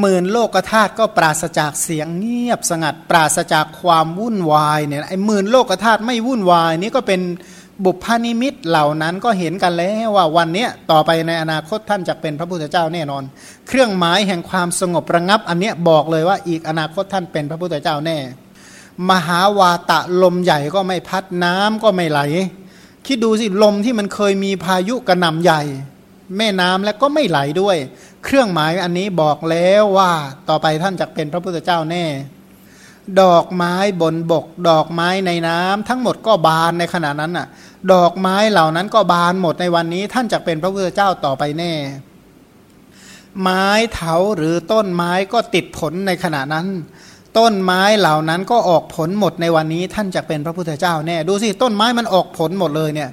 หมื่นโลกธาตุก็ปราศจากเสียงเงียบสงัด ปราศจากความวุ่นวายเนี่ยไอ้หมื่นโลกธาตุไม่วุ่นวายนี่ก็เป็นบุพนิมิตเหล่านั้นก็เห็นกันแล้วว่าวันนี้ต่อไปในอนาคตท่านจะเป็นพระพุทธเจ้าแน่นอน เครื่องหมายแห่งความสงบระงับ อันเนี้ยบอกเลยว่าอีกอนาคตท่านเป็นพระพุทธเจ้าแน่ มหาวาตะลมใหญ่ก็ไม่พัดน้ำก็ไม่ไหล คิดดูสิลมที่มันเคยมีพายุกระหน่ำใหญ่ แม่น้ำแล้วก็ไม่ไหลด้วย เครื่องหมายอันนี้บอกแล้วว่าต่อไปท่านจะเป็นพระพุทธเจ้าแน่ ดอกไม้บนบก ดอกไม้ในน้ำทั้งหมดก็บานในขณะนั้นน่ะ ดอกไม้เหล่านั้นก็บานหมดในวันนี้ท่านจะเป็นพระพุทธเจ้าต่อไปแน่ ไม้เถาหรือต้นไม้ก็ติดผลในขณะนั้นต้นไม้เหล่านั้นก็ออกผลหมดในวันนี้ท่านจะเป็นพระพุทธเจ้าแน่ดูสิต้นไม้มันออกผลหมดเลยเนี่ย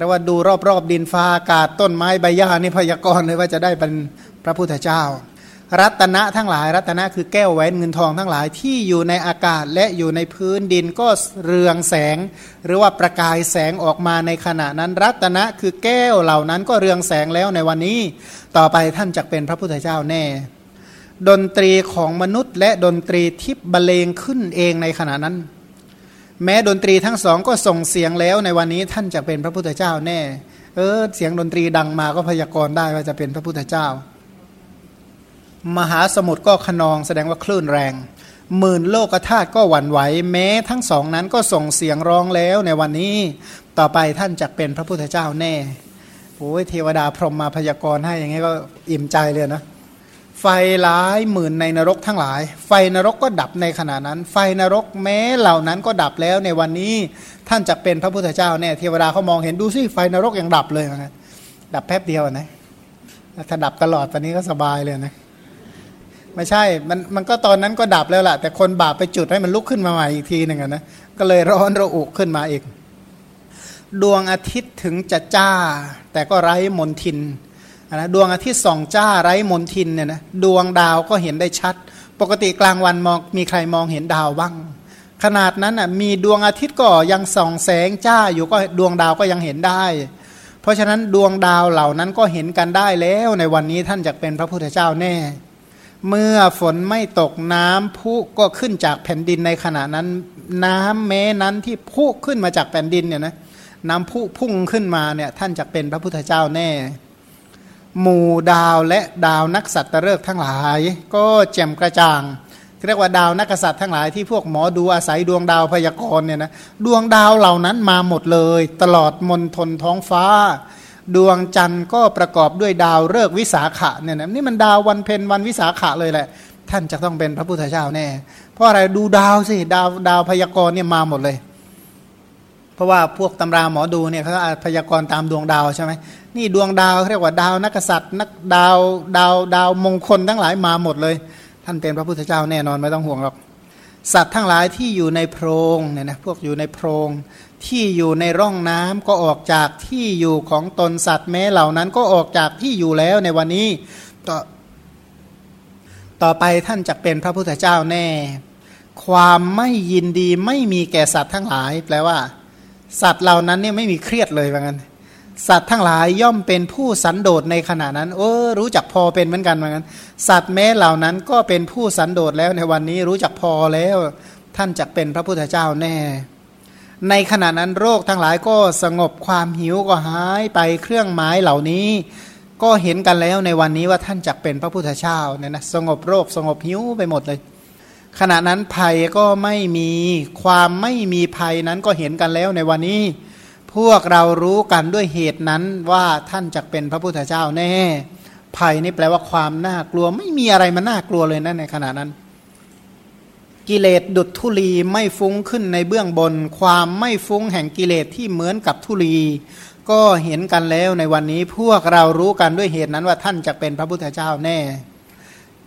เรียกว่าดูรอบๆดินฟ้าอากาศต้นไม้ใบหญ้านี่พยากรณ์เลยว่าจะได้เป็นพระพุทธเจ้า รัตนะทั้งหลาย รัตนะคือแก้วแหวนเงินทองทั้งหลายที่อยู่ในอากาศและอยู่ในพื้นดินก็เรืองแสง หรือว่าประกายแสงออกมาในขณะนั้น รัตนะคือแก้วเหล่านั้นก็เรืองแสงแล้วในวันนี้ ต่อไปท่านจะเป็นพระพุทธเจ้าแน่ ดนตรีของมนุษย์และดนตรีทิพบรรเลงขึ้นเองในขณะนั้น แม้ดนตรีทั้งสองก็ส่งเสียงแล้วในวันนี้ท่านจะเป็นพระพุทธเจ้าแน่ เออเสียงดนตรีดังมาก็พยากรณ์ได้ว่าจะเป็นพระพุทธเจ้า มหาสมุทรก็ขนองแสดงว่าคลื่นแรงหมื่นโลกธาตุก็หวั่นไหวแม้ทั้งสองนั้นก็ส่งเสียงร้องแล้วในวันนี้ต่อไปท่านจะเป็นพระพุทธเจ้าแน่โอ้ยเทวดาพรหมมาพยากรณ์ให้อย่างงี้ก็อิ่มใจเลยนะ ไฟหลายหมื่นในนรกทั้งหลาย ไฟนรกก็ดับในขณะนั้น ไฟนรกแม้เหล่านั้นก็ดับแล้วในวันนี้ท่านจะเป็นพระพุทธเจ้าแน่เทวดาเขามองเห็นดูสิไฟนรกยังดับเลยนะดับแป๊บเดียวนะถ้าดับตลอดตอนนี้ก็สบายเลยนะไม่ใช่ มันมันก็ตอนนั้นก็ดับแล้วล่ะ แต่คนบาปไปจุดให้มันลุกขึ้นมาใหม่อีกทีหนึ่งนะก็เลยร้อนระอุขึ้นมาอีก ดวงอาทิตย์ถึงจะจ้า แต่ก็ไร้มนทิน นะดวงอาทิตย์ส่องจ้าไร้มนทินเนี่ยนะดวงดาวก็เห็นได้ชัด ปกติกลางวันมองมีใครมองเห็นดาวบ้าง ขนาดนั้นอะมีดวงอาทิตย์ก็ยังส่องแสงจ้าอยู่ก็ดวงดาวก็ยังเห็นได้ เพราะฉะนั้นดวงดาวเหล่านั้นก็เห็นกันได้แล้วในวันนี้ท่านจะเป็นพระพุทธเจ้าแน่ เมื่อฝนไม่ตกน้ำพุก็ขึ้นจากแผ่นดินในขณะนั้น น้ำแม้นั้นที่พุขึ้นมาจากแผ่นดินเนี่ยนะน้ำพุพุ่งขึ้นมาเนี่ยท่านจะเป็นพระพุทธเจ้าแน่ หมู่ดาวและดาวนักสัตว์เลิกษ์ทั้งหลาย ก็แจ่มกระจ่างเรียกว่าดาวนักษัตริย์ทั้งหลายที่พวกหมอดูอาศัยดวงดาวพยากรณ์เนี่ยนะดวงดาวเหล่านั้นมาหมดเลย ตลอดมนทนท้องฟ้า ดวงจันทร์ก็ประกอบด้วยดาวฤกษ์วิสาขะเนี่ยนะนี่มันดาววันเพ็ญวันวิสาขะเลยแหละ ท่านจะต้องเป็นพระพุทธเจ้าแน่ เพราะอะไรดูดาวสิดาวดาวพยากรณ์เนี่ยมาหมดเลย เพราะว่าพวกตำราหมอดูเนี่ยเขาพยากรณ์ตามดวงดาวใช่ไหม นี่ดวงดาวเรียกว่าดาวนักษัตริย์นักดาวดาวดาวมงคลทั้งหลายมาหมดเลย ท่านเป็นพระพุทธเจ้าแน่นอนไม่ต้องห่วงหรอกสัตว์ทั้งหลายที่อยู่ในโพรงเนี่ยนะพวกอยู่ในโพรงที่อยู่ในร่องน้ำก็ออกจากที่อยู่ของตนสัตว์แม้เหล่านั้นก็ออกจากที่อยู่แล้วในวันนี้ต่อต่อไปท่านจะเป็นพระพุทธเจ้าแน่ ความไม่ยินดีไม่มีแก่สัตว์ทั้งหลาย แปลว่า สัตว์เหล่านั้นเนี่ยไม่มีเครียดเลยว่างั้น สัตว์ทั้งหลายย่อมเป็นผู้สันโดษในขณะนั้น โอ้รู้จักพอเป็นเหมือนกันว่างั้นสัตว์แม้เหล่านั้นก็เป็นผู้สันโดษแล้วในวันนี้รู้จักพอแล้ว ท่านจะเป็นพระพุทธเจ้าแน่ ในขณะนั้นโรคทั้งหลายก็สงบความหิวก็หายไปเครื่องหมายเหล่านี้ ก็เห็นกันแล้วในวันนี้ว่าท่านจักเป็นพระพุทธเจ้าเนี่ยนะสงบโรคสงบหิวไปหมดเลย ขณะนั้นภัยก็ไม่มีความไม่มีภัยนั้นก็เห็นกันแล้วในวันนี้ พวกเรารู้กันด้วยเหตุนั้นว่าท่านจักเป็นพระพุทธเจ้าแน่ ภัยนี่แปลว่าความน่ากลัวไม่มีอะไรมันน่ากลัวเลยนะในขณะนั้น กิเลสดุดทุลีไม่ฟุ้งขึ้นในเบื้องบน ความไม่ฟุ้งแห่งกิเลสที่เหมือนกับทุลี ก็เห็นกันแล้วในวันนี้พวกเรารู้กันด้วยเหตุนั้นว่าท่านจะเป็นพระพุทธเจ้าแน่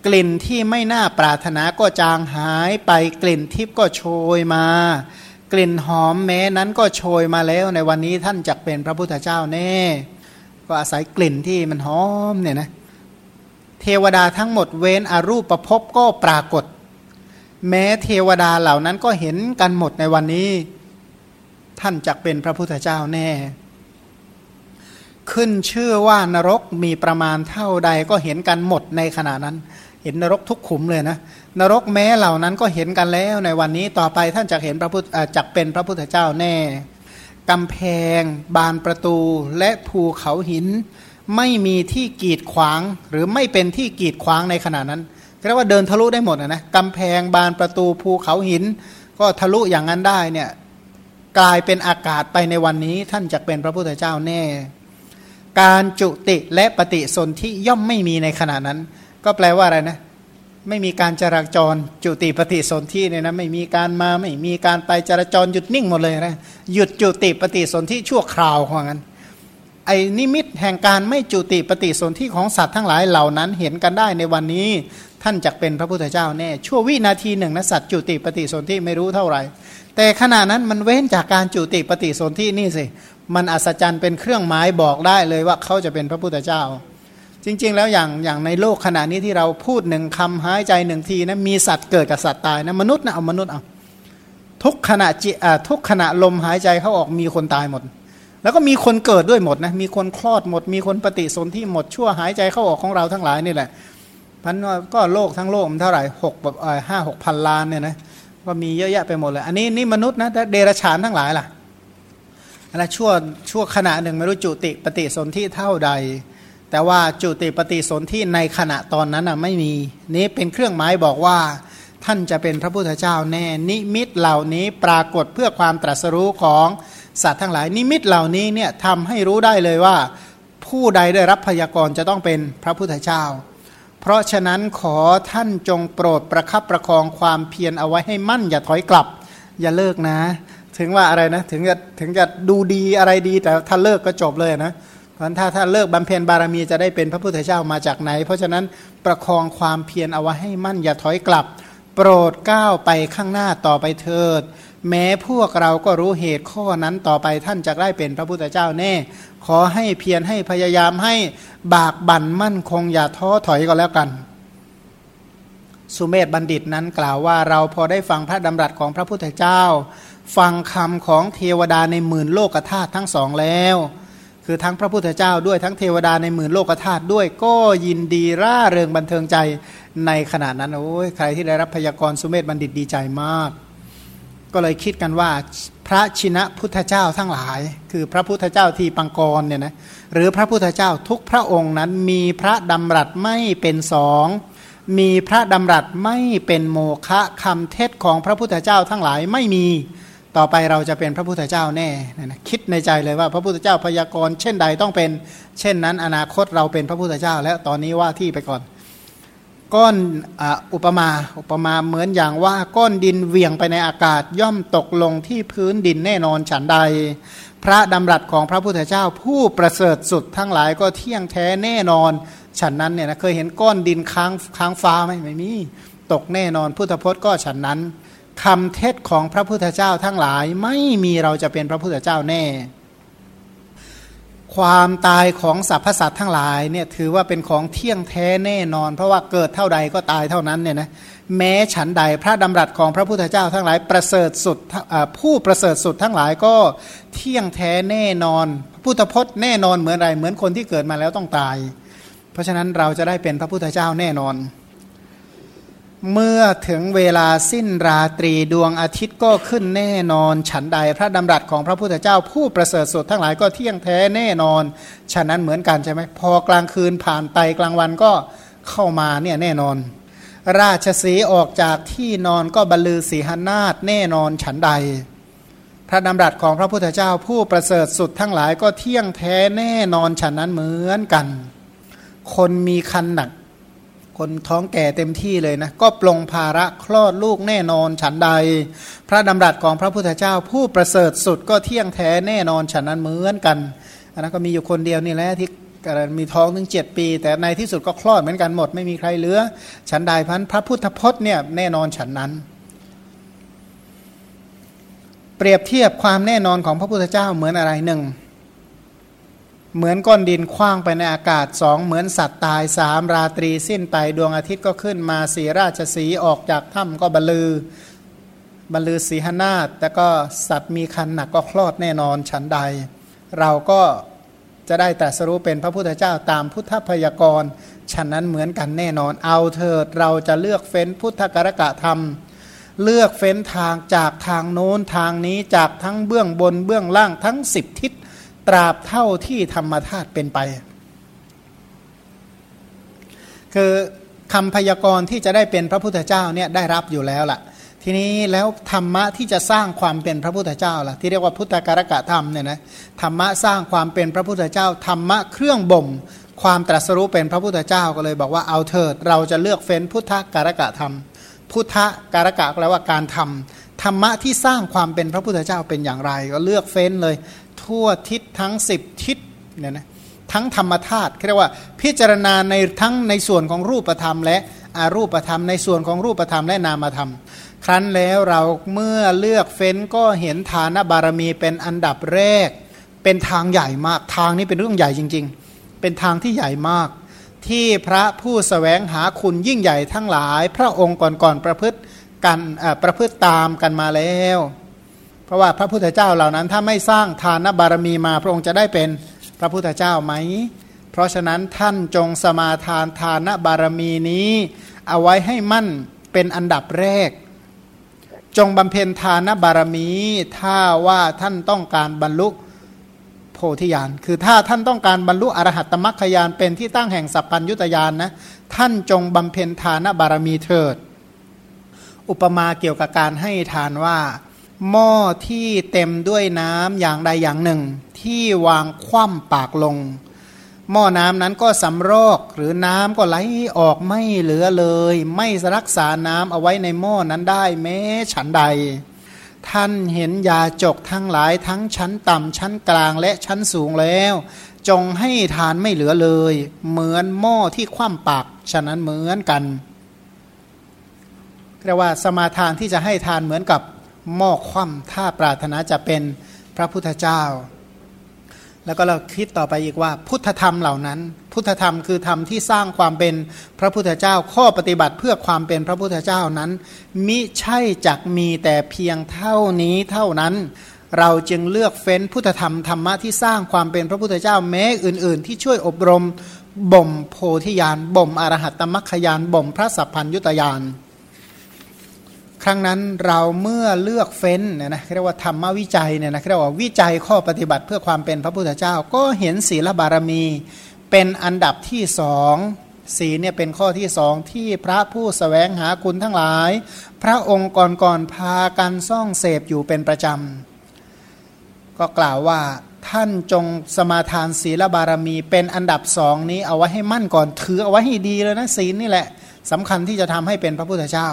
กลิ่นที่ไม่น่าปรารถนาก็จางหายไปกลิ่นทิพย์ก็โชยมา กลิ่นหอมแม้นั้นก็โชยมาแล้วในวันนี้ท่านจะเป็นพระพุทธเจ้าแน่ ก็อาศัยกลิ่นที่มันหอมเนี่ยนะเทวดาทั้งหมดเว้นอรูปประพบก็ปรากฏ แม้เทวดาเหล่านั้นก็เห็นกันหมดในวันนี้ ท่านจะเป็นพระพุทธเจ้าแน่ ขึ้นชื่อว่านรกมีประมาณเท่าใดก็เห็นกันหมดในขณะนั้น เห็นนรกทุกขุมเลยนะ นรกแม้เหล่านั้นก็เห็นกันแล้วในวันนี้ต่อไปท่านจะเห็นพระพุทธจักเป็นพระพุทธเจ้าแน่กำแพง บานประตูและภูเขาหิน ไม่มีที่กีดขวางหรือไม่เป็นที่กีดขวางในขณะนั้นเรียกว่าเดินทะลุได้หมดนะกำแพงบานประตูภูเขาหิน ก็ทะลุอย่างนั้นได้เนี่ยกลายเป็นอากาศไปในวันนี้ท่านจะเป็นพระพุทธเจ้าแน่ การจุติและปฏิสนธิย่อมไม่มีในขณะนั้น ก็แปลว่าอะไรนะ ไม่มีการจราจรจุติปฏิสนธิเนี่ยนะไม่มีการมาไม่มีการไปจราจรหยุดนิ่งหมดเลยนะหยุดจุติปฏิสนธิชั่วคราวว่างั้นไอ้นิมิตแห่งการไม่จุติปฏิสนธิของสัตว์ทั้งหลายเหล่านั้นเห็นกันได้ในวันนี้ท่านจะเป็นพระพุทธเจ้าแน่ชั่ววินาทีหนึ่งนะสัตว์จุติปฏิสนธิไม่รู้เท่าไหร่ แต่ขณะนั้นมันเว้นจากการจุติปฏิสนธินี่สิมันอัศจรรย์เป็นเครื่องหมายบอกได้เลยว่าเขาจะเป็นพระพุทธเจ้า จริง ๆ แล้วอย่างอย่างในโลกขณะนี้ที่เราพูดหนึ่งคำหายใจหนึ่งทีนะมีสัตว์เกิดกับสัตว์ตายนะมนุษย์นะเอามนุษย์เอาทุกขณะจิอ่าทุกขณะลมหายใจเข้าออกมีคนตายหมด แล้วก็มีคนเกิดด้วยหมดนะมีคนคลอดหมด มีคนปฏิสนธิหมดชั่วหายใจเข้าออกของเราทั้งหลายนี่แหละพันก็โลกทั้งโลกมันเท่าไหร่หกแบบห้าหกพันล้านเนี่ยนะก็มีเยอะแยะไปหมดเลย อันนี้นี่มนุษย์นะเดรัจฉานทั้งหลายล่ะอะไรชั่วชั่วขณะหนึ่งไม่รู้จุติปฏิสนธิเท่าใด แต่ว่าจุติปฏิสนธิในขณะตอนนั้นอะไม่มี นี้เป็นเครื่องหมายบอกว่า ท่านจะเป็นพระพุทธเจ้าแน่ นิมิตเหล่านี้ปรากฏเพื่อความตรัสรู้ของสัตว์ทั้งหลาย นิมิตเหล่านี้เนี่ยทำให้รู้ได้เลยว่า ผู้ใดได้รับพยากรณ์จะต้องเป็นพระพุทธเจ้า เพราะฉะนั้นขอท่านจงโปรดประคับประคองความเพียรเอาไว้ให้มั่นอย่าถอยกลับ อย่าเลิกนะ ถึงว่าอะไรนะถึงจะถึงจะดูดีอะไรดีแต่ถ้าเลิกก็จบเลยนะ เพราะถ้าถ้าเลิกบำเพ็ญบารมีจะได้เป็นพระพุทธเจ้ามาจากไหน เพราะฉะนั้นประคองความเพียรเอาไว้ให้มั่นอย่าถอยกลับ โปรดก้าวไปข้างหน้าต่อไปเถิด แม้พวกเราก็รู้เหตุข้อนั้นต่อไปท่านจะได้เป็นพระพุทธเจ้าแน่ ขอให้เพียรให้พยายามให้บากบั่นมั่นคงอย่าท้อถอยก็แล้วกันสุเมธบัณฑิตนั้นกล่าวว่าเราพอได้ฟังพระดำรัสของพระพุทธเจ้า ฟังคำของเทวดาในหมื่นโลกธาตุทั้งสองแล้ว คือทั้งพระพุทธเจ้าด้วยทั้งเทวดาในหมื่นโลกธาตุด้วย ก็ยินดีร่าเริงบันเทิงใจในขณะนั้นโอ้ยใครที่ได้รับพยากรสุเมธบัณฑิตดีใจมาก ก็เลยคิดกันว่าพระชินะพุทธเจ้าทั้งหลาย คือพระพุทธเจ้าทีปังกรเนี่ยนะหรือพระพุทธเจ้าทุกพระองค์นั้นมีพระดำรัสไม่เป็นสองมีพระดำรัสไม่เป็นโมฆะคำเทศของพระพุทธเจ้าทั้งหลายไม่มี ต่อไปเราจะเป็นพระพุทธเจ้าแน่นะคิดในใจเลยว่าพระพุทธเจ้าพยากรณ์เช่นใดต้องเป็น เช่นนั้นอนาคตเราเป็นพระพุทธเจ้า แล้วตอนนี้ว่าที่ไปก่อน ก้อนอุปมาอุปมาเหมือนอย่างว่าก้อนดินเวียงไปในอากาศย่อมตกลงที่พื้นดินแน่นอนฉันใด พระดำรัสของพระพุทธเจ้าผู้ประเสริฐสุดทั้งหลายก็เที่ยงแท้แน่นอนฉันนั้นเนี่ยนะเคยเห็นก้อนดินค้างค้างฟ้าไหมไม่มีตกแน่นอนพุทธพจน์ก็ฉันนั้น คำเทศของพระพุทธเจ้าทั้งหลายไม่มีเราจะเป็นพระพุทธเจ้าแน่ ความตายของสรรพสัตว์ทั้งหลายเนี่ยถือว่าเป็นของเที่ยงแท้แน่นอน เพราะว่าเกิดเท่าใดก็ตายเท่านั้นเนี่ยนะแม้ฉันใดพระดำรัสของพระพุทธเจ้าทั้งหลายประเสริฐสุดผู้ประเสริฐสุดทั้งหลายก็เที่ยงแท้แน่นอนพุทธพจน์แน่นอนเหมือนไรเหมือนคนที่เกิดมาแล้วต้องตาย เพราะฉะนั้นเราจะได้เป็นพระพุทธเจ้าแน่นอน เมื่อถึงเวลาสิ้นราตรีดวงอาทิตย์ก็ขึ้นแน่นอน ฉันใดพระดำรัสของพระพุทธเจ้าผู้ประเสริฐสุดทั้งหลายก็เที่ยงแท้แน่นอน ฉะนั้นเหมือนกันใช่ไหมพอกลางคืนผ่านไปกลางวันก็เข้ามาเนี่ยแน่นอน ราชสีออกจากที่นอนก็บรรลือสีหนาฏแน่นอนฉันใด พระดำรัสของพระพุทธเจ้าผู้ประเสริฐสุดทั้งหลายก็เที่ยงแท้แน่นอนฉันนั้นเหมือนกัน คนมีคันหนัก คนท้องแก่เต็มที่เลยนะ ก็ปลงภาระคลอดลูกแน่นอนฉันใด พระดำรัสของพระพุทธเจ้า ผู้ประเสริฐสุดก็เที่ยงแท้แน่นอนฉันนั้นเหมือนกันอันนั้นก็มีอยู่คนเดียวนี่แหละที่มีท้องถึงเจ็ดปี แต่ในที่สุดก็คลอดเหมือนกันหมด ไม่มีใครเหลือ ฉันใดพันพระพุทธพจน์เนี่ยแน่นอนฉันนั้น เปรียบเทียบความแน่นอนของพระพุทธเจ้าเหมือนอะไรหนึ่ง เหมือนก้อนดินคว้างไปในอากาศสองเหมือนสัตว์ตายสามราตรีสิ้นไปดวงอาทิตย์ก็ขึ้นมาสีราชสีออกจากถ้ำก็บรรลือบรรลือสีหนาฏแต่ก็สัตว์มีคันหนักก็คลอดแน่นอนฉันใด เราก็จะได้แตรัสรู้เป็นพระพุทธเจ้าตามพุทธพยากรณ์ฉะนั้นเหมือนกันแน่นอนเอาเถิดเราจะเลือกเฟ้นพุทธกรกะธรรม เลือกเฟ้นทางจากทางโน้นทางนี้จากทั้งเบื้องบนเบื้องล่างทั้งสิบทิศ ตราบเท่าที่ธรรมธาตุเป็นไป คือคำพยากรณ์ที่จะได้เป็นพระพุทธเจ้าเนี่ยได้รับอยู่แล้วล่ะ ทีนี้แล้วธรรมะที่จะสร้างความเป็นพระพุทธเจ้าล่ะที่เรียกว่าพุทธการกะธรรมเนี่ยนะธรรมะสร้างความเป็นพระพุทธเจ้า ธรรมะเครื่องบ่มความตรัสรู้เป็นพระพุทธเจ้าก็เลยบอกว่าเอาเถิด เราจะเลือกเฟ้นพุทธการกะธรรม พุทธการกะแปลว่าการทำธรรมะที่สร้างความเป็นพระพุทธเจ้าเป็นอย่างไร ก็เลือกเฟ้นเลย ทั่วทิศทั้งสิบทิศเนี่ยนะทั้งธรรมธาตุเรียกว่าพิจารณาในทั้งในส่วนของรูปธรรม และอารูปธรรม ในส่วนของรูปธรรมและนามธรรม ครั้นแล้วเราเมื่อเลือกเฟ้นก็เห็นฐานบารมีเป็นอันดับแรก เป็นทางใหญ่มากทางนี้เป็นเรื่องใหญ่จริง ๆ เป็นทางที่ใหญ่มาก ที่พระผู้สแสวงหาคุณยิ่งใหญ่ทั้งหลาย พระองค์ก่อนๆประพฤติกันประพฤติตามกันมาแล้ว ราะว่าพระพุทธเจ้าเหล่านั้นถ้าไม่สร้างทานบารมีมาพระองค์จะได้เป็นพระพุทธเจ้าไหม เพราะฉะนั้นท่านจงสมาทานทานบารมีนี้ เอาไว้ให้มั่นเป็นอันดับแรก จงบำเพ็ญทานบารมี ถ้าว่าท่านต้องการบรรลุโพธิญาณคือถ้าท่านต้องการบรรลุอรหัตตมรรคยานเป็นที่ตั้งแห่งสัพพัญยุตยานนะท่านจงบำเพ็ญทานบารมีเถิด อุปมาเกี่ยวกับการให้ทานว่า หม้อที่เต็มด้วยน้ำอย่างใดอย่างหนึ่ง ที่วางคว่ำปากลง หม้อน้ำนั้นก็สำรอกหรือน้ำก็ไหลออกไม่เหลือเลย ไม่รักษาน้ำเอาไว้ในหม้อนั้นได้แม้ฉันใด ท่านเห็นยาจกทั้งหลายทั้งชั้นต่ำชั้นกลางและชั้นสูงแล้ว จงให้ทานไม่เหลือเลย เหมือนหม้อที่คว่ำปากฉะนั้นเหมือนกันเรียกว่าสมาทานที่จะให้ทานเหมือนกับ หม้อคว่ำถ้าปรารถนาจะเป็นพระพุทธเจ้า แล้วก็เราคิดต่อไปอีกว่า พุทธธรรมเหล่านั้น พุทธธรรมคือธรรมที่สร้างความเป็นพระพุทธเจ้า ข้อปฏิบัติเพื่อความเป็นพระพุทธเจ้านั้น มิใช่จักมีแต่เพียงเท่านี้เท่านั้น เราจึงเลือกเฟ้นพุทธธรรมธรรมะที่สร้างความเป็นพระพุทธเจ้าแม้อื่น ๆ ที่ช่วยอบรมบ่มโพธิญาณบ่มอรหัตตมัคคยานบ่มพระสัพพัญยุตยาน ครั้งนั้นเราเมื่อเลือกเฟ้นเนี่ยนะเรียกว่าธรรมวิจัยเนี่ยนะเรียกว่าวิจัยข้อปฏิบัติเพื่อความเป็นพระพุทธเจ้า ก็เห็นศีลบารมีเป็นอันดับที่สองศีลเนี่ยเป็นข้อที่สองที่พระผู้สแสวงหาคุณทั้งหลาย พระองค์ก่อนๆพากันซ่องเสพอยู่เป็นประจำ ก็กล่าวว่าท่านจงสมาทานศีลบารมี เป็นอันดับสองนี้เอาไว้ให้มั่นก่อนถือเอาไว้ให้ดีเลยนะศีลนี่แหละสำคัญที่จะทำให้เป็นพระพุทธเจ้า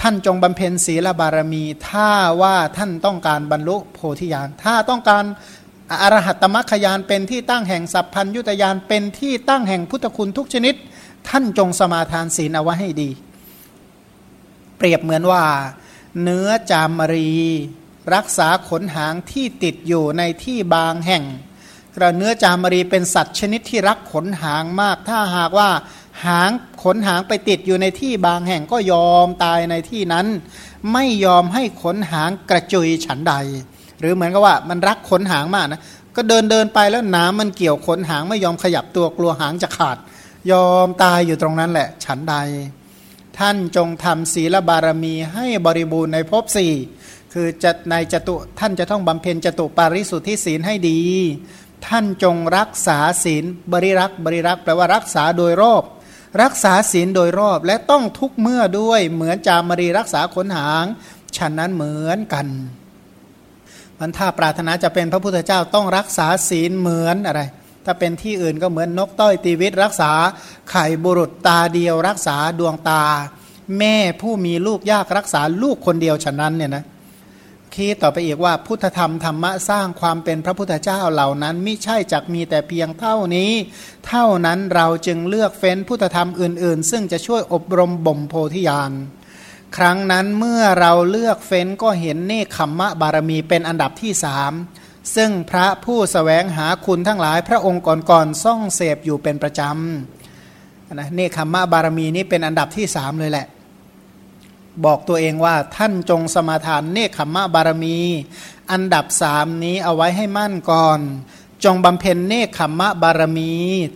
ท่านจงบำเพ็ญศีลบารมี ถ้าว่าท่านต้องการบรรลุโพธิญาณถ้าต้องการอรหัตตมัคคยานเป็นที่ตั้งแห่งสัพพัญยุตยานเป็นที่ตั้งแห่งพุทธคุณทุกชนิด ท่านจงสมาทานศีลเอาไว้ให้ดี เปรียบเหมือนว่า เนื้อจามรี รักษาขนหางที่ติดอยู่ในที่บางแห่งกระเนื้อจามรีเป็นสัตว์ชนิดที่รักขนหางมาก ถ้าหากว่าหาง ขนหางไปติดอยู่ในที่บางแห่งก็ยอมตายในที่นั้น ไม่ยอมให้ขนหางกระจุยฉันใด หรือเหมือนกับว่ามันรักขนหางมากนะก็เดินเดินไปแล้วน้ำมันเกี่ยวขนหางไม่ยอมขยับตัวกลัวหางจะขาด ยอมตายอยู่ตรงนั้นแหละ ฉันใด ท่านจงทำศีลบารมีให้บริบูรณ์ในภพสี่คือจะในจตุท่านจะต้องบำเพ็ญจตุปาริสุทธิศีลให้ดี ท่านจงรักษาศีลบริรักบริรักแปลว่ารักษาโดยรอบ รักษาศีลโดยรอบและต้องทุกเมื่อด้วยเหมือนจามรีรักษาขนหาง ฉันนั้นเหมือนกันมันถ้าปรารถนาจะเป็นพระพุทธเจ้าต้องรักษาศีลเหมือนอะไร ถ้าเป็นที่อื่นก็เหมือนนกต้อยตีวิตรักษาไข่บุรุษตาเดียว รักษาดวงตา แม่ผู้มีลูกยากรักษาลูกคนเดียวฉะนั้นเนี่ยนะ คิดต่อไปอีกว่าพุทธธรรมธรรมะสร้างความเป็นพระพุทธเจ้าเหล่านั้นไม่ใช่จักมีแต่เพียงเท่านี้ เท่านั้นเราจึงเลือกเฟ้นพุทธธรรมอื่น ๆ ซึ่งจะช่วยอบรมบ่มโพธิญาณครั้งนั้นเมื่อเราเลือกเฟ้นก็เห็นเนคขมมะบารมีเป็นอันดับที่สามซึ่งพระผู้สแสวงหาคุณทั้งหลายพระองค์ก่อนๆซ่องเสพอยู่เป็นประจำนะเนคขมมะบารมีนี้เป็นอันดับที่สามเลยแหละ บอกตัวเองว่าท่านจงสมาทานเนคขมมะบารมี อันดับสามนี้เอาไว้ให้มั่นก่อน จงบำเพ็ญเนคขมมะบารมี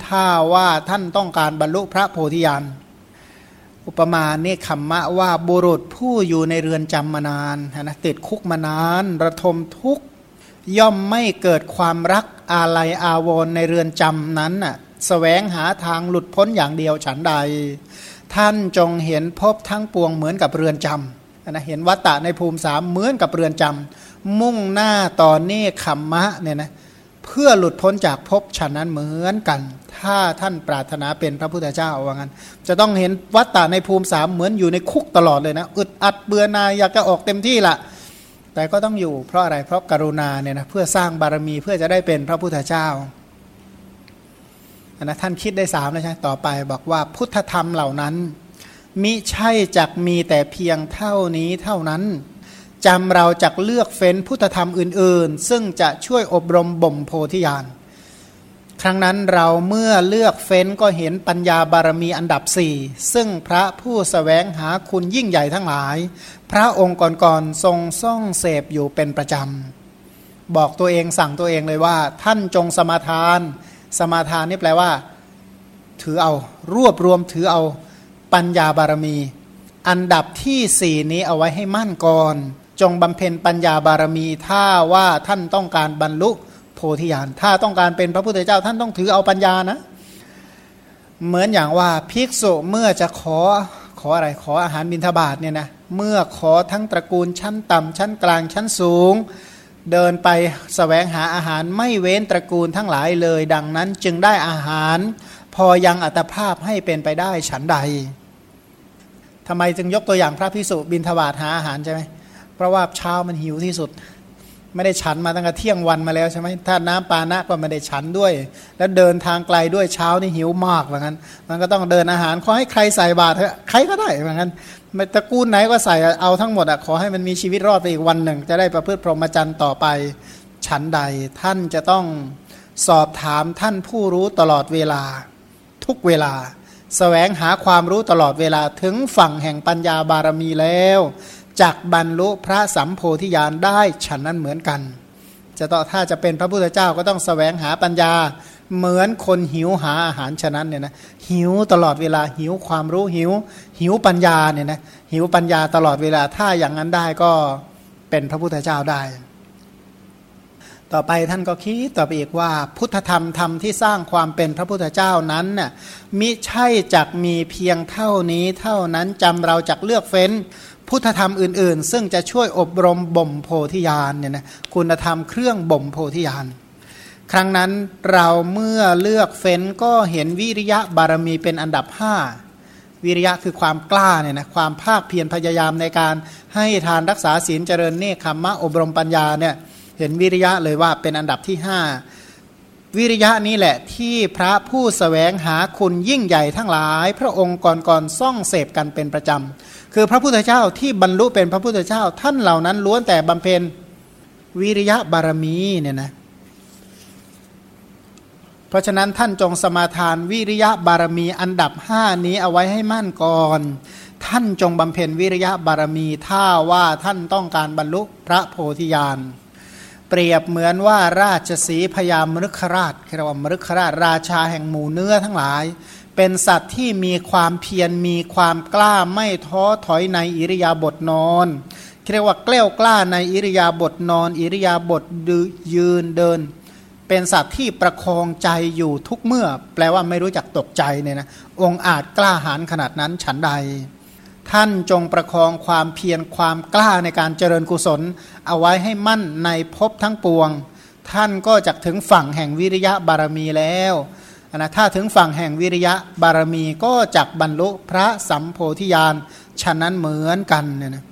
ถ้าว่าท่านต้องการบรรลุพระโพธิญาณอุปมาเนคขมมะว่าบุรุษผู้อยู่ในเรือนจำมานานนะติดคุกมานาน ระทมทุกข์ย่อมไม่เกิดความรักอาลัยอาวรในเรือนจำนั้นน่ะสแสวงหาทางหลุดพ้นอย่างเดียวฉันใด ท่านจงเห็นพบทั้งปวงเหมือนกับเรือนจำนะเห็นวัตตะในภูมิสามเหมือนกับเรือนจำมุ่งหน้าต่อเนคขมมะเนี่ยนะเพื่อหลุดพ้นจากภพฉันนั้นเหมือนกัน ถ้าท่านปรารถนาเป็นพระพุทธเจ้าว่างั้น จะต้องเห็นวัตตะในภูมิสามเหมือนอยู่ในคุกตลอดเลยนะอึดอัดเบื่อนายอยากจะออกเต็มที่ละแต่ก็ต้องอยู่เพราะอะไรเพราะกรุณาเนี่ยนะเพื่อสร้างบารมีเพื่อจะได้เป็นพระพุทธเจ้า นะท่านคิดได้สามแล้วใช่ต่อไปบอกว่าพุทธธรรมเหล่านั้น มิใช่จักมีแต่เพียงเท่านี้เท่านั้นจำเราจักเลือกเฟ้นพุทธธรรมอื่น ๆ ซึ่งจะช่วยอบรมบ่มโพธิญาณครั้งนั้นเราเมื่อเลือกเฟ้นก็เห็นปัญญาบารมีอันดับสี่ซึ่งพระผู้สแสวงหาคุณยิ่งใหญ่ทั้งหลาย พระองค์ก่อนๆทรงซ่องเสพอยู่เป็นประจำ บอกตัวเองสั่งตัวเองเลยว่า ท่านจงสมาทาน สมาทานนี่แปลว่า ถือเอา รวบรวมถือเอา ปัญญาบารมี อันดับที่สี่นี้เอาไว้ให้มั่นก่อน จงบำเพ็ญปัญญาบารมี ถ้าว่าท่านต้องการบรรลุโพธิญาณถ้าต้องการเป็นพระพุทธเจ้าท่านต้องถือเอาปัญญานะ เหมือนอย่างว่าภิกษุเมื่อจะขอขออะไรขออาหารบิณฑบาตเนี่ยนะเมื่อขอทั้งตระกูลชั้นต่ำชั้นกลางชั้นสูง เดินไปสแสวงหาอาหารไม่เว้นตระกูลทั้งหลายเลย ดังนั้นจึงได้อาหาร พอยังอัตภาพให้เป็นไปได้ฉันใดทำไมจึงยกตัวอย่างพระพิสุบินทบาทหาอาหารใช่ไหมเพราะว่าเช้ามันหิวที่สุด ไม่ได้ฉันมาตั้งแต่เที่ยงวันมาแล้วใช่ไหมถ้าน้ำปานะก็ไม่ได้ฉันด้วย แล้วเดินทางไกลด้วยเช้านี่หิวมากเหมือนกันมันก็ต้องเดินอาหารขอให้ใครใส่บาตรเถอะใครก็ได้เหมือนกันตระกูลไหนก็ใส่เอาทั้งหมดอะขอให้มันมีชีวิตรอดไปอีกวันหนึ่ง จะได้ประพฤติพรหมจรรย์ต่อไป ฉันใดท่านจะต้องสอบถามท่านผู้รู้ตลอดเวลา ทุกเวลาสแสวงหาความรู้ตลอดเวลาถึงฝั่งแห่งปัญญาบารมีแล้ว จักบรรลุพระสัมโพธิญาณได้ฉันนั้นเหมือนกัน จะต้อถ้าจะเป็นพระพุทธเจ้าก็ต้องสแสวงหาปัญญา เหมือนคนหิวหาอาหารฉะนั้นเนี่ยนะหิวตลอดเวลาหิวความรู้หิว หิวปัญญาเนี่ยนะหิวปัญญาตลอดเวลาถ้าอย่างนั้นได้ก็เป็นพระพุทธเจ้าได้ ต่อไปท่านก็คิดต่อไปอีกว่า พุทธธรรมธรรมที่สร้างความเป็นพระพุทธเจ้านั้นน่ะมิใช่จักมีเพียงเท่านี้เท่านั้นจำเราจักเลือกเฟ้น พุทธธรรมอื่น ๆ ซึ่งจะช่วยอบรมบ่มโพธิญาณเนี่ยนะคุณธรรมเครื่องบ่มโพธิญาณครั้งนั้นเราเมื่อเลือกเฟ้นก็เห็นวิริยะบารมีเป็นอันดับห้าวิริยะคือความกล้าเนี่ยนะความภาคเพียรพยายามในการให้ทานรักษาศีลเจริญเนคขมมะอบรมปัญญาเนี่ยเห็นวิริยะเลยว่าเป็นอันดับที่ห้าวิริยะนี้แหละที่พระผู้สแสวงหาคุณยิ่งใหญ่ทั้งหลาย พระองค์ก่อนๆซ่องเสพกันเป็นประจำ คือพระพุทธเจ้าที่บรรลุเป็นพระพุทธเจ้า ท่านเหล่านั้นล้วนแต่บำเพ็ญวิริยะบารมีเนี่ยนะเพราะฉะนั้นท่านจงสมาทานวิริยะบารมีอันดับห้านี้เอาไว้ให้มั่นก่อน ท่านจงบำเพ็ญวิริยะบารมีถ้าว่าท่านต้องการบรรลุพระโพธิญาณเปรียบเหมือนว่าราชสีพยามฤคราชเรียกว่ามฤคราชราชาแห่งหมู่เนื้อทั้งหลาย เป็นสัตว์ที่มีความเพียรมีความกล้าไม่ท้อถอยในอิริยาบถนอนเรียกว่าเกล้วกล้าในอิริยาบถนอน อิริยาบถยืนเดิน เป็นสัตว์ที่ประคองใจอยู่ทุกเมื่อ แปลว่าไม่รู้จักตกใจเนี่ยนะองอาจกล้าหาญขนาดนั้นฉันใด ท่านจงประคองความเพียรความกล้าในการเจริญกุศล เอาไว้ให้มั่นในภพทั้งปวง ท่านก็จะถึงฝั่งแห่งวิริยะบารมีแล้ว นะถ้าถึงฝั่งแห่งวิริยะบารมีก็จักบรรลุพระสัมโพธิญาณฉะนั้นเหมือนกันเนี่ยนะ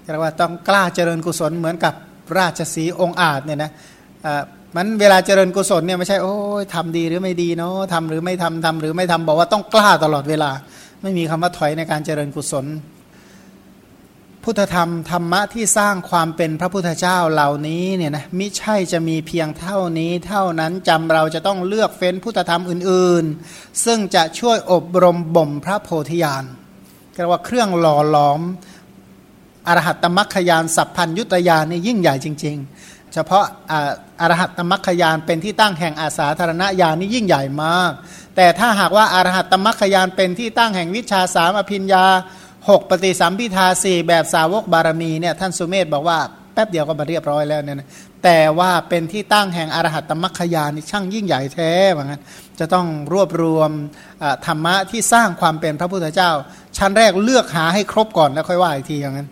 เรียกว่าต้องกล้าเจริญกุศลเหมือนกับราชสีองค์อาจเนี่ยนะมันเวลาเจริญกุศลเนี่ยไม่ใช่โอ้ยทำดีหรือไม่ดีเนาะทำหรือไม่ทำทำหรือไม่ทำบอกว่าต้องกล้าตลอดเวลา ไม่มีคำว่าถอยในการเจริญกุศล พุทธธรรมธรรมะที่สร้างความเป็นพระพุทธเจ้าเหล่านี้เนี่ยนะมิใช่จะมีเพียงเท่านี้ เท่านั้นจำเราจะต้องเลือกเฟ้นพุทธธรรมอื่นๆ ซึ่งจะช่วยอบรมบ่มพระโพธิญาณเรียกว่าเครื่องหล่อหลอมอรหัตตมัคคยานสัพพัญยุตยานนี่ยิ่งใหญ่จริง ๆ เฉพาะอรหัตตมัคคยานเป็นที่ตั้งแห่งอาสาธารณญาณนี่ยิ่งใหญ่มาก แต่ถ้าหากว่าอารหัตตมัคคยานเป็นที่ตั้งแห่งวิชาสามอภิญญา หกปฏิสัมพิทาสี่แบบสาวกบารมีเนี่ยท่านสุเมธบอกว่าแป๊บเดียวก็มาเรียบร้อยแล้วเนี่ยนะแต่ว่าเป็นที่ตั้งแห่งอรหัตตมัคคยานี่ช่างยิ่งใหญ่แท้เหมือนกันจะต้องรวบรวมธรรมะที่สร้างความเป็นพระพุทธเจ้า ชั้นแรกเลือกหาให้ครบก่อนแล้วค่อยว่าอีกทีอย่างนั้น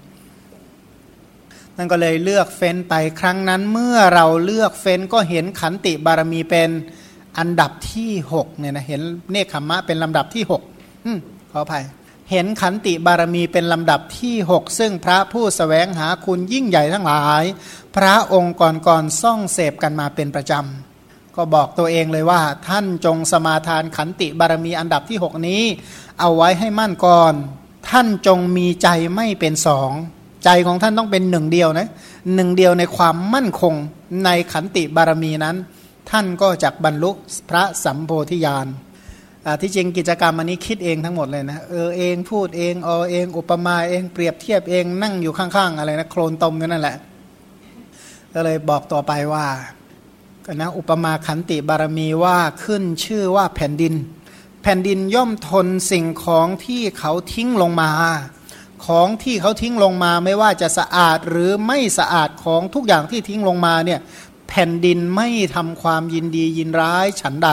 นั่นก็เลยเลือกเฟ้นไปครั้งนั้นเมื่อเราเลือกเฟ้นก็เห็นขันติบารมีเป็นอันดับที่6เนี่ยนะเห็นเนคขมมะเป็นลำดับที่6อืมขออภัย เห็นขันติบารมีเป็นลำดับที่6ซึ่งพระผู้สแสวงหาคุณยิ่งใหญ่ทั้งหลาย พระองค์ก่อนๆซ่องเสพกันมาเป็นประจำ ก็บอกตัวเองเลยว่า ท่านจงสมาทานขันติบารมีอันดับที่6นี้ เอาไว้ให้มั่นก่อน ท่านจงมีใจไม่เป็นสอง ใจของท่านต้องเป็นหนึ่งเดียวนะหนึ่งเดียวในความมั่นคงในขันติบารมีนั้น ท่านก็จะบรรลุพระสัมโพธิญาณ ที่จริงกิจกรรมอันนี้คิดเองทั้งหมดเลยนะเออเองพูดเองออเอง อุปมาเองเปรียบเทียบเองนั่งอยู่ข้างๆ อะไรนะโคลนตมนั่นแหละ ก็เลยบอกต่อไปว่าก็นะอุปมาขันติบารมีว่าขึ้นชื่อว่าแผ่นดิน แผ่นดินย่อมทนสิ่งของที่เขาทิ้งลงมา ของที่เขาทิ้งลงมาไม่ว่าจะสะอาดหรือไม่สะอาดของทุกอย่างที่ทิ้งลงมาเนี่ยแผ่นดินไม่ทำความยินดียินร้ายฉันใด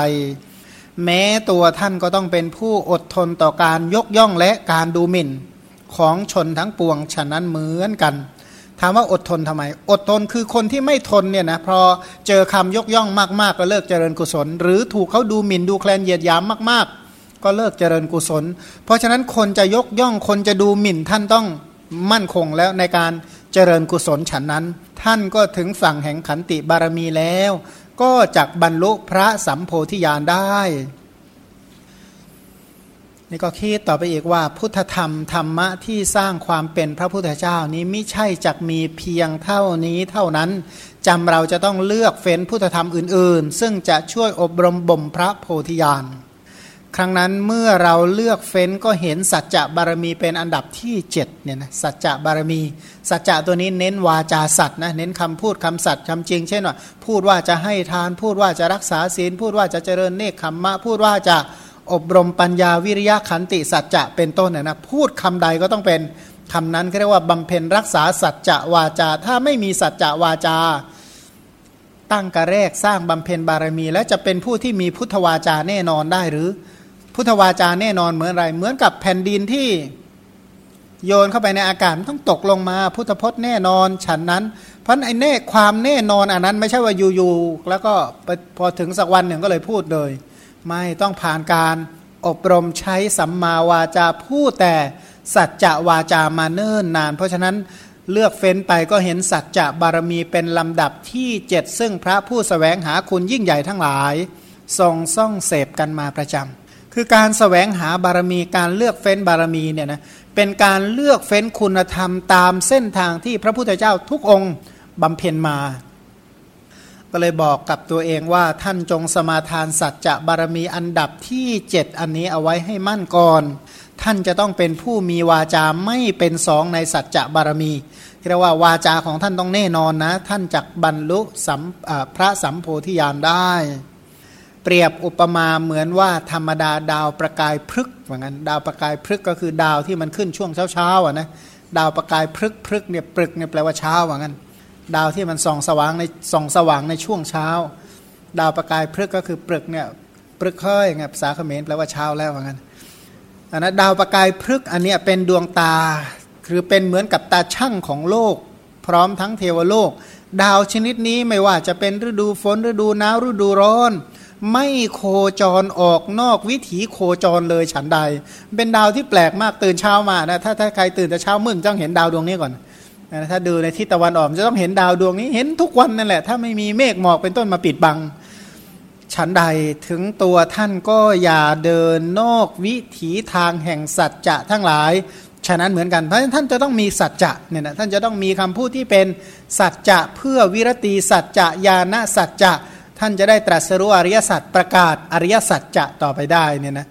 แม้ตัวท่านก็ต้องเป็นผู้อดทนต่อการยกย่องและการดูหมิ่นของชนทั้งปวงฉะนั้นเหมือนกันถามว่าอดทนทำไม อดทนคือคนที่ไม่ทนเนี่ยนะพอเจอคำยกย่องมากๆ ก็เลิกเจริญกุศล หรือถูกเขาดูหมิ่นดูแคลนเหยียดหยามมาก ๆ ก็เลิกเจริญกุศล เพราะฉะนั้นคนจะยกย่องคนจะดูหมิ่นท่านต้องมั่นคงแล้วในการเจริญกุศลฉันนั้น ท่านก็ถึงฝั่งแห่งขันติบารมีแล้ว ก็จักบรรลุพระสัมโพธิญาณได้ นี่ก็คิดต่อไปอีกว่า พุทธธรรมธรรมะที่สร้างความเป็นพระพุทธเจ้านี้ไม่ใช่จักมีเพียงเท่านี้เท่านั้นจำเราจะต้องเลือกเฟ้นพุทธธรรมอื่น ๆ ซึ่งจะช่วยอบรมบ่มพระโพธิญาณ ครั้งนั้นเมื่อเราเลือกเฟ้นก็เห็นสัจจะบารมีเป็นอันดับที่7เนี่ยนะสัจจะบารมี สัจจะตัวนี้เน้นวาจาสัตว์นะเน้นคำพูดคำสัตย์คำจริง เช่นว่า พูดว่าจะให้ทาน พูดว่าจะรักษาศีล พูดว่าจะเจริญเนคขมมะ พูดว่าจะอบรมปัญญาวิริยะขันติสัจจะเป็นต้นนะนะพูดคำใดก็ต้องเป็นคำนั้นเรียกว่าบำเพ็ญรักษาสัจจะวาจา ถ้าไม่มีสัจจะวาจา ตั้งกระแรกสร้างบำเพ็ญบารมี และจะเป็นผู้ที่มีพุทธวาจาแน่นอนได้หรือ พุทธวาจาแน่นอนเหมือนไร เหมือนกับแผ่นดินที่โยนเข้าไปในอากาศต้องตกลงมา พุทธพจน์แน่นอนฉันนั้น เพราะไอ้แน่ความแน่นอนอันนั้นไม่ใช่ว่าอยู่ๆแล้วก็พอถึงสักวันหนึ่งก็เลยพูดเลยไม่ต้องผ่านการอบรมใช้สัมมาวาจาพูดแต่สัจจะวาจามาเนิ่นนาน เพราะฉะนั้นเลือกเฟ้นไปก็เห็นสัจจะบารมีเป็นลำดับที่เจ็ดซึ่งพระผู้สแสวงหาคุณยิ่งใหญ่ทั้งหลายทรงซ่องเสพกันมาประจำ คือการสแสวงหาบารมีการเลือกเฟ้นบารมีเนี่ยนะเป็นการเลือกเฟ้นคุณธรรมตามเส้นทางที่พระพุทธเจ้าทุกองค์บำเพ็ญมา ก็เลยบอกกับตัวเองว่าท่านจงสมาทานสัจจะบารมีอันดับที่เจ็ดอันนี้เอาไว้ให้มั่นก่อน ท่านจะต้องเป็นผู้มีวาจาไม่เป็นสองในสัจจะบารมีเรียกว่าวาจาของท่านต้องแน่นอนนะ ท่านจักบรรลุสัมพระสัมโพธิญาณได้ เปรียบอุปมาเหมือนว่าธรรมดาดาวประกายพฤกเหมือนกันดาวประกายพฤกษ์ก็คือดาวที่มันขึ้นช่วงเช้าเช้าอะนะดาวประกายพฤกษ์พฤกษ์เนี่ยปรึกเนี่ยแปลว่าเช้าเหมือนกันดาวที่มันส่องสว่างในส่องสว่างในช่วงเช้า ดาวประกายพฤกษ์ก็คือปรึกเนี่ยปรึกค่อยไงภาษาเขมรแปลว่าเช้าแล้วเหมือนกันอันนั้นดาวประกายพฤกษ์อันนี้เป็นดวงตาคือเป็นเหมือนกับตาช่างของโลก พร้อมทั้งเทวโลก ดาวชนิดนี้ไม่ว่าจะเป็นฤดูฝนฤดูหนาวฤดูร้อน ไม่โคจรออกนอกวิถีโคจรเลยฉันใด เป็นดาวที่แปลกมากตื่นเช้ามานะถ้าถ้าใครตื่นแต่เช้ามึนต้องเห็นดาวดวงนี้ก่อนนะถ้าดูในทิศตะวันออกจะต้องเห็นดาวดวงนี้เห็นทุกวันนั่นแหละ ถ้าไม่มีเมฆหมอกเป็นต้นมาปิดบัง ฉันใดถึงตัวท่านก็อย่าเดินนอกวิถีทางแห่งสัจจะทั้งหลายฉะนั้นเหมือนกันเพราะท่านจะต้องมีสัจจะเนี่ยนะท่านจะต้องมีคำพูดที่เป็นสัจจะเพื่อวิรตีสัจจะญาณสัจจะ ท่านจะได้ตรัสรู้อริยสัจประกาศอริยสัจจะต่อไปได้เนี่ยนะ